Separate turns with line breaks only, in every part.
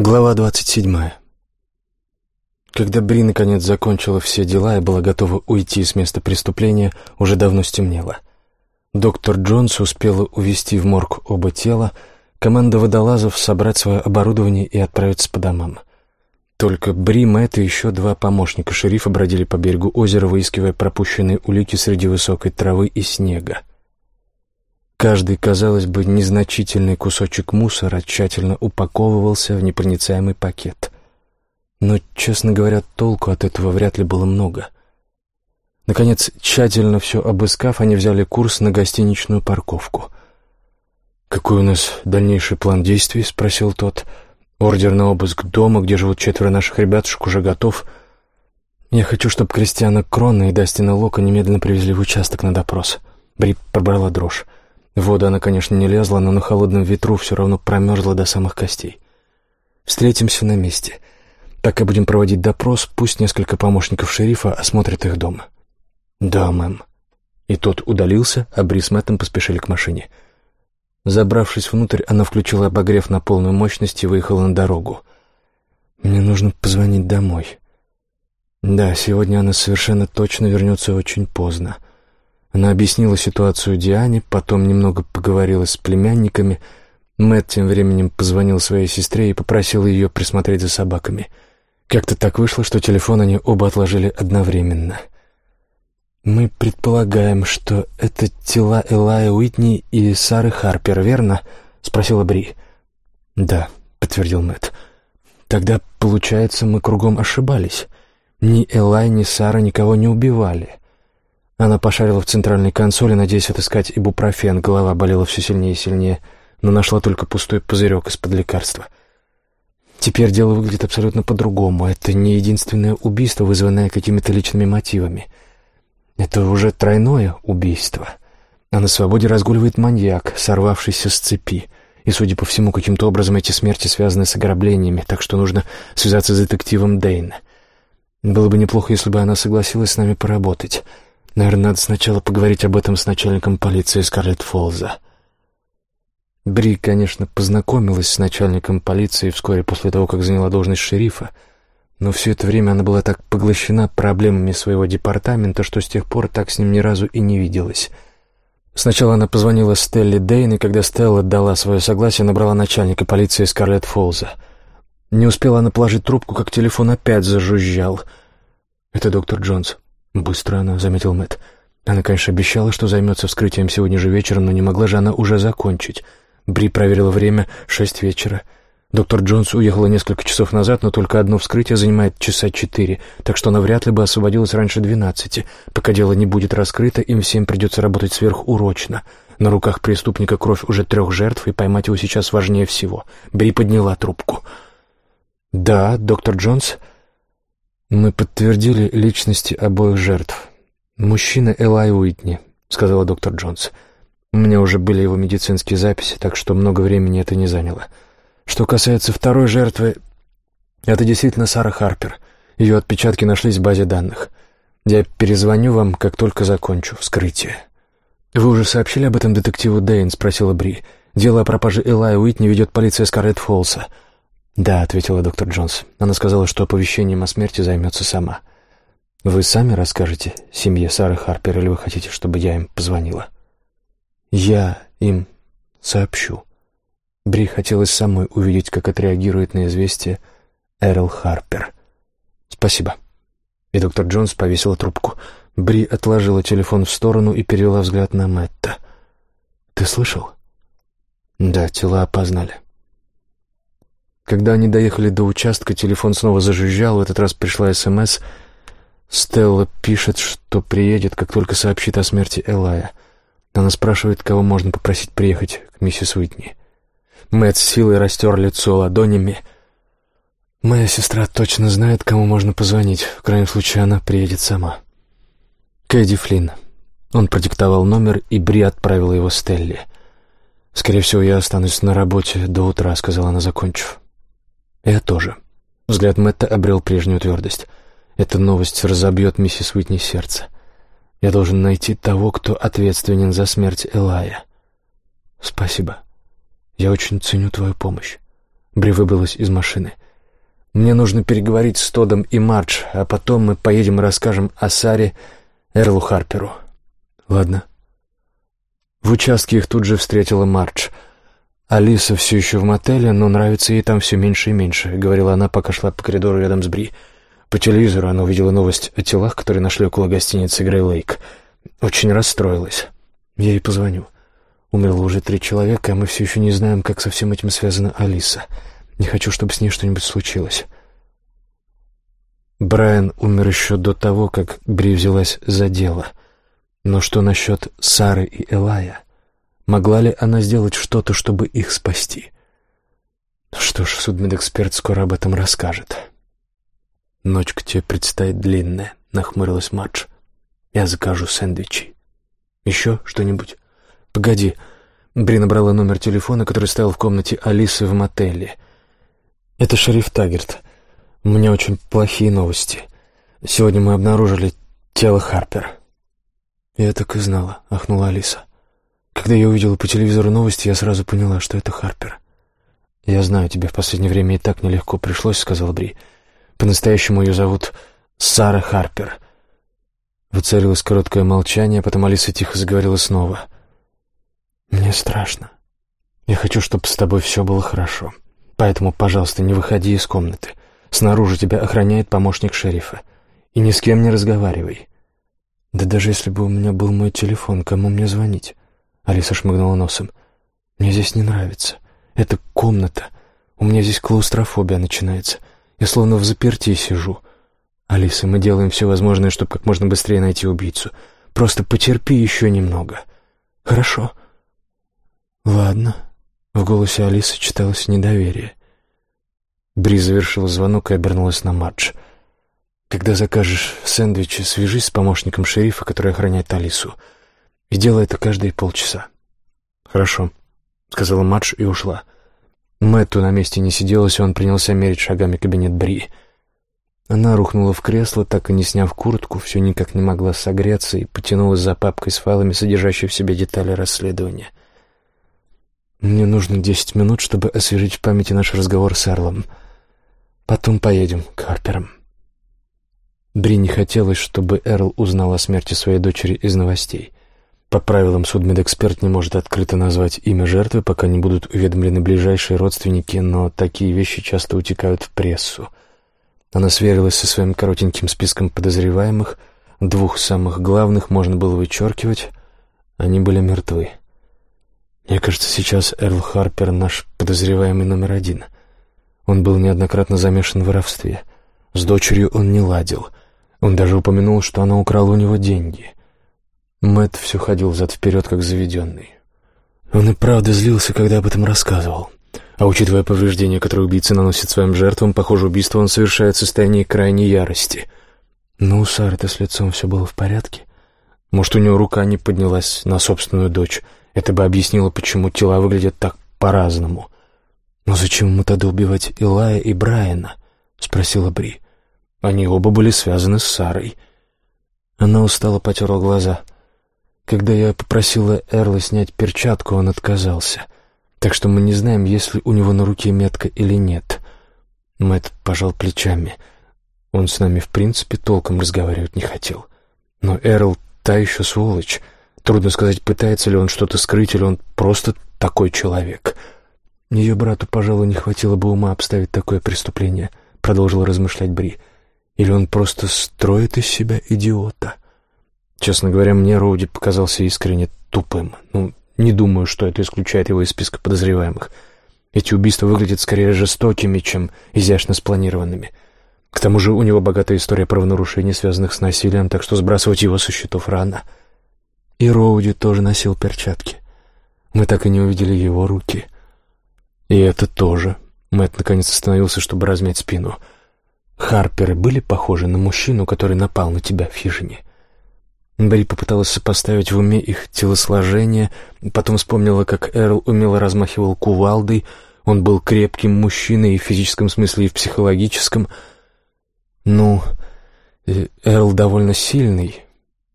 Глава двадцать седьмая. Когда Бри наконец закончила все дела и была готова уйти с места преступления, уже давно стемнело. Доктор Джонс успела увезти в морг оба тела, команда водолазов собрать свое оборудование и отправиться по домам. Только Бри, Мэтт и еще два помощника шерифа бродили по берегу озера, выискивая пропущенные улики среди высокой травы и снега. Каждый, казалось бы, незначительный кусочек мусора тщательно упаковывался в непроницаемый пакет. Но, честно говоря, толку от этого вряд ли было много. Наконец, тщательно все обыскав, они взяли курс на гостиничную парковку. «Какой у нас дальнейший план действий?» — спросил тот. «Ордер на обыск дома, где живут четверо наших ребятушек, уже готов. Я хочу, чтобы Кристиана Крона и Дастина Лока немедленно привезли в участок на допрос». Бри пробрала дрожь. В воду она, конечно, не лезла, но на холодном ветру все равно промерзла до самых костей. «Встретимся на месте. Пока будем проводить допрос, пусть несколько помощников шерифа осмотрят их дом». «Да, мэм». И тот удалился, а Бри с Мэттом поспешили к машине. Забравшись внутрь, она включила обогрев на полную мощность и выехала на дорогу. «Мне нужно позвонить домой». «Да, сегодня она совершенно точно вернется очень поздно». Она объяснила ситуацию Диане, потом немного поговорила с племянниками. Мэтт тем временем позвонил своей сестре и попросил ее присмотреть за собаками. Как-то так вышло, что телефон они оба отложили одновременно. «Мы предполагаем, что это тела Элая Уитни и Сары Харпер, верно?» — спросила Бри. «Да», — подтвердил Мэтт. «Тогда, получается, мы кругом ошибались. Ни Элай, ни Сара никого не убивали. Она пошарила в центральной консоли, надеясь отыскать ибупрофен. Голова болела все сильнее и сильнее, но нашла только пустой пузырек из-под лекарства. Теперь дело выглядит абсолютно по-другому. Это не единственное убийство, вызванное какими-то личными мотивами. Это уже тройное убийство. А на свободе разгуливает маньяк, сорвавшийся с цепи. И, судя по всему, каким-то образом эти смерти связаны с ограблениями, так что нужно связаться с детективом Дейн. Было бы неплохо, если бы она согласилась с нами поработать. Наверное, надо сначала поговорить об этом с начальником полиции Скарлетт Фолза. Бри, конечно, познакомилась с начальником полиции вскоре после того, как заняла должность шерифа, но все это время она была так поглощена проблемами своего департамента, что с тех пор так с ним ни разу и не виделась. Сначала она позвонила Стелле Дейн, и когда Стелла дала свое согласие, набрала начальника полиции Скарлетт Фолза. Не успела она положить трубку, как телефон опять зажужжал. «Это доктор Джонс», «Быстро она», — заметил Мэтт. Она, конечно, обещала, что займется вскрытием сегодня же вечером, но не могла же она уже закончить. Бри проверила время — шесть вечера. Доктор Джонс уехала несколько часов назад, но только одно вскрытие занимает часа четыре, так что она вряд ли бы освободилась раньше двенадцати. Пока дело не будет раскрыто, им всем придется работать сверхурочно. На руках преступника кровь уже трех жертв, и поймать его сейчас важнее всего. Бри подняла трубку. «Да, доктор Джонс?» «Мы подтвердили личности обоих жертв. Мужчина Элай Уитни», — сказала доктор Джонс. «У меня уже были его медицинские записи, так что много времени это не заняло. Что касается второй жертвы, это действительно Сара Харпер. Ее отпечатки нашлись в базе данных. Я перезвоню вам, как только закончу вскрытие». «Вы уже сообщили об этом детективу Дэйн?» — спросила Бри. «Дело о пропаже Элая Уитни ведет полиция Скарлетт Фолса». «Да», — ответила доктор Джонс. Она сказала, что оповещением о смерти займется сама. «Вы сами расскажете семье Сары Харпер, или вы хотите, чтобы я им позвонила?» «Я им сообщу». Бри хотелось самой увидеть, как отреагирует на известие Эрл Харпер. «Спасибо». И доктор Джонс повесила трубку. Бри отложила телефон в сторону и перевела взгляд на Мэтта. «Ты слышал?» «Да, тела опознали». Когда они доехали до участка, телефон снова зажужжал, в этот раз пришла СМС. Стелла пишет, что приедет, как только сообщит о смерти Элая. Она спрашивает, кого можно попросить приехать к миссис Уитни. Мэтт с силой растер лицо ладонями. «Моя сестра точно знает, кому можно позвонить. В крайнем случае, она приедет сама». «Кэдди Флинн». Он продиктовал номер, и Бри отправила его Стелле. «Скорее всего, я останусь на работе до утра», — сказала она, закончив. «Я тоже». Взгляд Мэтта обрел прежнюю твердость. «Эта новость разобьет миссис Уитни сердце. Я должен найти того, кто ответственен за смерть Элая». «Спасибо. Я очень ценю твою помощь». Бри выбралась из машины. «Мне нужно переговорить с Тодом и Мардж, а потом мы поедем и расскажем о Саре Эрлу Харперу». «Ладно». В участке их тут же встретила Мардж. «Алиса все еще в мотеле, но нравится ей там все меньше и меньше», — говорила она, пока шла по коридору рядом с Бри. По телевизору она увидела новость о телах, которые нашли около гостиницы Грей Лейк. Очень расстроилась. Я ей позвоню. Умерло уже три человека, а мы все еще не знаем, как со всем этим связана Алиса. Не хочу, чтобы с ней что-нибудь случилось. Брайан умер еще до того, как Бри взялась за дело. Но что насчет Сары и Элая? Могла ли она сделать что-то, чтобы их спасти? Что ж, судмедэксперт скоро об этом расскажет. «Ночка тебе предстоит длинная», — нахмурилась Мадж. «Я закажу сэндвичи. Еще что-нибудь?» «Погоди». Бри набрала номер телефона, который стоял в комнате Алисы в мотеле. «Это шериф Таггерт. У меня очень плохие новости. Сегодня мы обнаружили тело Харпер». «Я так и знала», — ахнула Алиса. «Когда я увидела по телевизору новости, я сразу поняла, что это Харпер». «Я знаю, тебе в последнее время и так нелегко пришлось», — сказал Бри. «По-настоящему ее зовут Сара Харпер». Воцарилось короткое молчание, потом Алиса тихо заговорила снова — «Мне страшно. Я хочу, чтобы с тобой все было хорошо. Поэтому, пожалуйста, не выходи из комнаты. Снаружи тебя охраняет помощник шерифа. И ни с кем не разговаривай». «Да даже если бы у меня был мой телефон, кому мне звонить?» Алиса шмыгнула носом. «Мне здесь не нравится. Это комната. У меня здесь клаустрофобия начинается. Я словно в заперти сижу. Алиса, мы делаем все возможное, чтобы как можно быстрее найти убийцу. Просто потерпи еще немного. Хорошо?» «Ладно». В голосе Алисы читалось недоверие. Бри завершила звонок и обернулась на Мадж. «Когда закажешь сэндвичи, свяжись с помощником шерифа, который охраняет Алису, и делай это каждые полчаса». «Хорошо», — сказала Мадж и ушла. Мэтту на месте не сиделась, и он принялся мерить шагами кабинет Бри. Она рухнула в кресло, так и не сняв куртку, все никак не могла согреться и потянулась за папкой с файлами, содержащей в себе детали расследования. Мне нужно десять минут, чтобы освежить в памяти наш разговор с Эрлом. Потом поедем к Харперам. Бри не хотелось, чтобы Эрл узнал о смерти своей дочери из новостей. По правилам, судмедэксперт не может открыто назвать имя жертвы, пока не будут уведомлены ближайшие родственники, но такие вещи часто утекают в прессу. Она сверилась со своим коротеньким списком подозреваемых, двух самых главных можно было вычеркивать, они были мертвы. Мне кажется, сейчас Эрл Харпер наш подозреваемый номер один. Он был неоднократно замешан в воровстве. С дочерью он не ладил. Он даже упомянул, что она украла у него деньги. Мэтт все ходил взад-вперед, как заведенный. Он и правда злился, когда об этом рассказывал. А учитывая повреждения, которые убийца наносит своим жертвам, похоже, убийство он совершает в состоянии крайней ярости. Но у Сары-то с лицом все было в порядке. Может, у него рука не поднялась на собственную дочь — это бы объяснило, почему тела выглядят так по-разному. «Но зачем ему тогда убивать Илая и Брайана?» — спросила Бри. Они оба были связаны с Сарой. Она устало потерла глаза. Когда я попросила Эрла снять перчатку, он отказался. Так что мы не знаем, есть ли у него на руке метка или нет. Мэтт пожал плечами. Он с нами, в принципе, толком разговаривать не хотел. Но Эрл — та еще сволочь. Трудно сказать, пытается ли он что-то скрыть, или он просто такой человек. Ее брату, пожалуй, не хватило бы ума обставить такое преступление, продолжил размышлять Бри. Или он просто строит из себя идиота. Честно говоря, мне Роуди показался искренне тупым. Ну, не думаю, что это исключает его из списка подозреваемых. Эти убийства выглядят скорее жестокими, чем изящно спланированными. К тому же у него богатая история правонарушений, связанных с насилием, так что сбрасывать его со счетов рано — и Роуди тоже носил перчатки. Мы так и не увидели его руки. И это тоже. Мэтт наконец остановился, чтобы размять спину. Харперы были похожи на мужчину, который напал на тебя в хижине. Бри попыталась сопоставить в уме их телосложение, потом вспомнила, как Эрл умело размахивал кувалдой. Он был крепким мужчиной и в физическом смысле, и в психологическом. Ну, э, Эрл довольно сильный,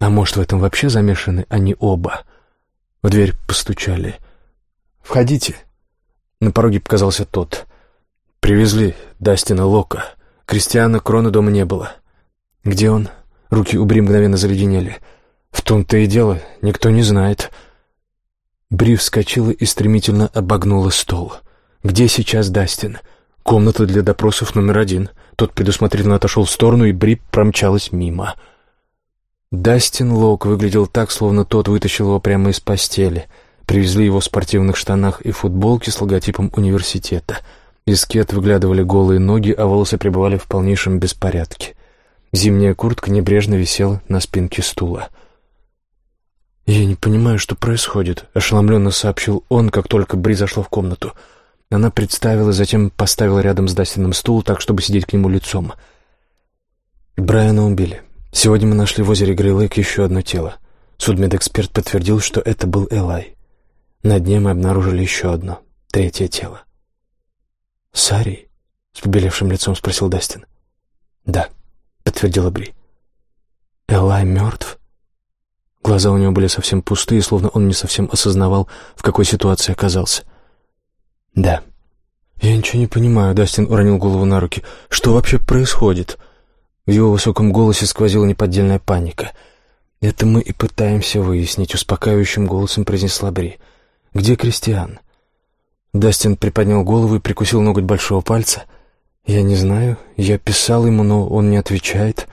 а может, в этом вообще замешаны они оба? В дверь постучали. «Входите». На пороге показался тот. «Привезли Дастина Лока. Кристиана Крона дома не было». «Где он?» Руки у Бри мгновенно заледенели. «В том-то и дело, никто не знает». Бри вскочила и стремительно обогнула стол. «Где сейчас Дастин?» «Комната для допросов номер один». Тот предусмотрительно отошел в сторону, и Бри промчалась мимо. Дастин Лок выглядел так, словно тот вытащил его прямо из постели. Привезли его в спортивных штанах и футболке с логотипом университета. Из кет выглядывали голые ноги, а волосы пребывали в полнейшем беспорядке. Зимняя куртка небрежно висела на спинке стула. «Я не понимаю, что происходит», — ошеломленно сообщил он, как только Бри зашла в комнату. Она представила, затем поставила рядом с Дастином стул, так, чтобы сидеть к нему лицом. Брайана убили. Сегодня мы нашли в озере Грейлэк еще одно тело. Судмедэксперт подтвердил, что это был Элай. На дне мы обнаружили еще одно, третье тело. «Сари?» — с побелевшим лицом спросил Дастин. «Да», — подтвердила Бри. «Элай мертв?» Глаза у него были совсем пустые, словно он не совсем осознавал, в какой ситуации оказался. «Да». «Я ничего не понимаю», — Дастин уронил голову на руки. «Что вообще происходит?» В его высоком голосе сквозила неподдельная паника. «Это мы и пытаемся выяснить», — успокаивающим голосом произнесла Бри. «Где Кристиан?» Дастин приподнял голову и прикусил ноготь большого пальца. «Я не знаю. Я писал ему, но он не отвечает».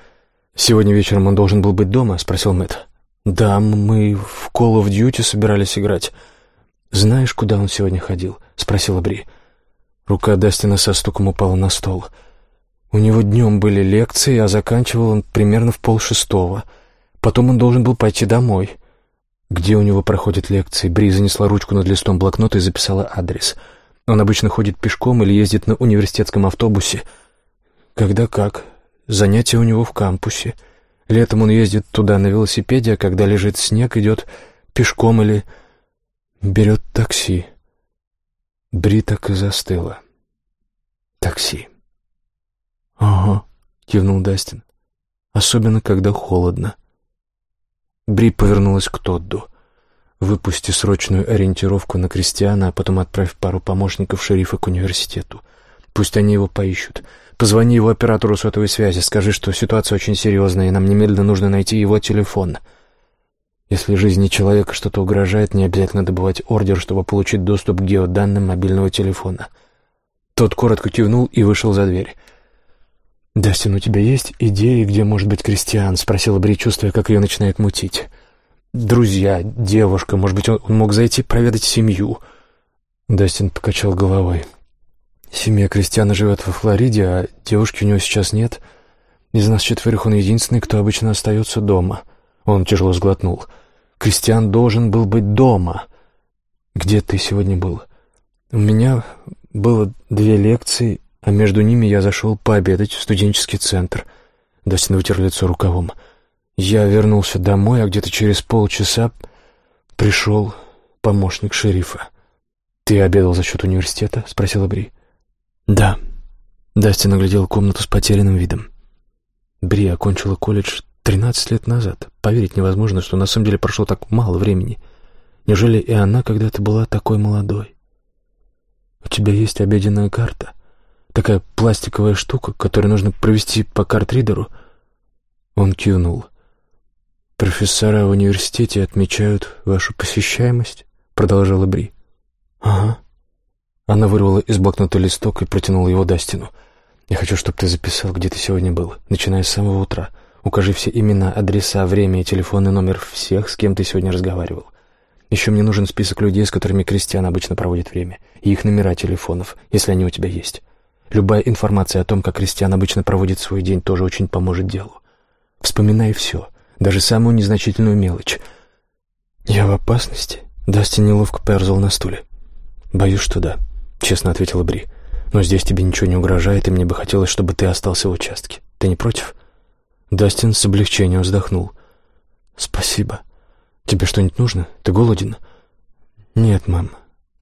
«Сегодня вечером он должен был быть дома?» — спросил Мэтт. «Да, мы в Call of Duty собирались играть. Знаешь, куда он сегодня ходил?» — спросила Бри. Рука Дастина со стуком упала на стол. У него днем были лекции, а заканчивал он примерно в полшестого. Потом он должен был пойти домой. Где у него проходят лекции? Бри занесла ручку над листом блокнота и записала адрес. Он обычно ходит пешком или ездит на университетском автобусе. Когда как. Занятия у него в кампусе. Летом он ездит туда на велосипеде, а когда лежит снег, идет пешком или берет такси. Бри так и застыла. Такси. «Ага», — кивнул Дастин. «Особенно, когда холодно». Бри повернулась к Тодду. «Выпусти срочную ориентировку на Кристиана, а потом отправь пару помощников шерифа к университету. Пусть они его поищут. Позвони его оператору сотовой связи, скажи, что ситуация очень серьезная, и нам немедленно нужно найти его телефон. Если жизни человека что-то угрожает, не обязательно добывать ордер, чтобы получить доступ к геоданным мобильного телефона». Тот коротко кивнул и вышел за дверь. «Дастин, у тебя есть идеи, где может быть Кристиан?» — спросила Бри, чувствуя, как ее начинает мутить. «Друзья, девушка, может быть, он мог зайти проведать семью?» Дастин покачал головой. «Семья Кристиана живет во Флориде, а девушки у него сейчас нет. Из нас четверых он единственный, кто обычно остается дома». Он тяжело сглотнул. «Кристиан должен был быть дома». «Где ты сегодня был?» «У меня было две лекции а между ними я зашел пообедать в студенческий центр. Дастин вытер лицо рукавом. Я вернулся домой, а где-то через полчаса пришел помощник шерифа. «Ты обедал за счет университета?» — спросила Бри. «Да». Дастин оглядел комнату с потерянным видом. Бри окончила колледж тринадцать лет назад. Поверить невозможно, что на самом деле прошло так мало времени. Неужели и она когда-то была такой молодой? «У тебя есть обеденная карта?» Такая пластиковая штука, которую нужно провести по картридеру. Он кивнул. «Профессора в университете отмечают вашу посещаемость?» — продолжала Бри. «Ага». Она вырвала из блокнота листок и протянула его Дастину. «Я хочу, чтобы ты записал, где ты сегодня был, начиная с самого утра. Укажи все имена, адреса, время и телефонный номер всех, с кем ты сегодня разговаривал. Еще мне нужен список людей, с которыми Кристиан обычно проводит время, и их номера телефонов, если они у тебя есть. Любая информация о том, как Кристиан обычно проводит свой день, тоже очень поможет делу. Вспоминай все, даже самую незначительную мелочь. «Я в опасности?» Дастин неловко поерзал на стуле. «Боюсь, что да», — честно ответила Бри. «Но здесь тебе ничего не угрожает, и мне бы хотелось, чтобы ты остался в участке. Ты не против?» Дастин с облегчением вздохнул. «Спасибо. Тебе что-нибудь нужно? Ты голоден?» «Нет, мам».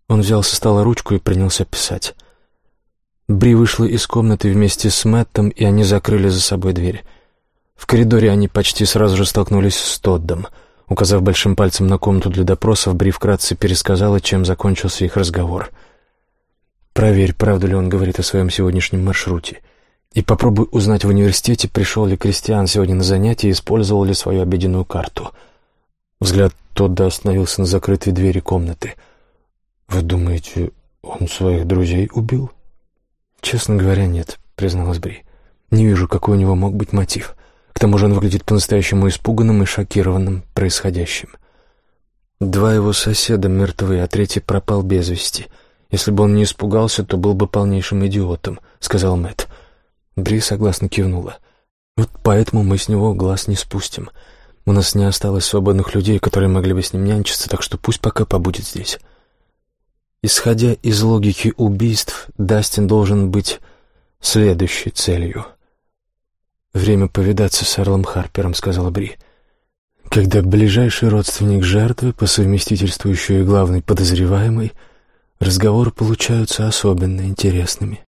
Он взял со стола ручку и принялся писать. Бри вышла из комнаты вместе с Мэттом, и они закрыли за собой дверь. В коридоре они почти сразу же столкнулись с Тоддом. Указав большим пальцем на комнату для допросов, Бри вкратце пересказала, чем закончился их разговор. Проверь, правду ли он говорит о своем сегодняшнем маршруте. И попробуй узнать в университете, пришел ли Кристиан сегодня на занятия и использовал ли свою обеденную карту. Взгляд Тодда остановился на закрытой двери комнаты. «Вы думаете, он своих друзей убил?» «Честно говоря, нет», — призналась Бри. «Не вижу, какой у него мог быть мотив. К тому же он выглядит по-настоящему испуганным и шокированным происходящим. Два его соседа мертвы, а третий пропал без вести. Если бы он не испугался, то был бы полнейшим идиотом», — сказал Мэтт. Бри согласно кивнула. «Вот поэтому мы с него глаз не спустим. У нас не осталось свободных людей, которые могли бы с ним нянчиться, так что пусть пока побудет здесь». Исходя из логики убийств, Дастин должен быть следующей целью. «Время повидаться с Эрлом Харпером», — сказала Бри. «Когда ближайший родственник жертвы, по совместительству еще и главный подозреваемый, разговоры получаются особенно интересными».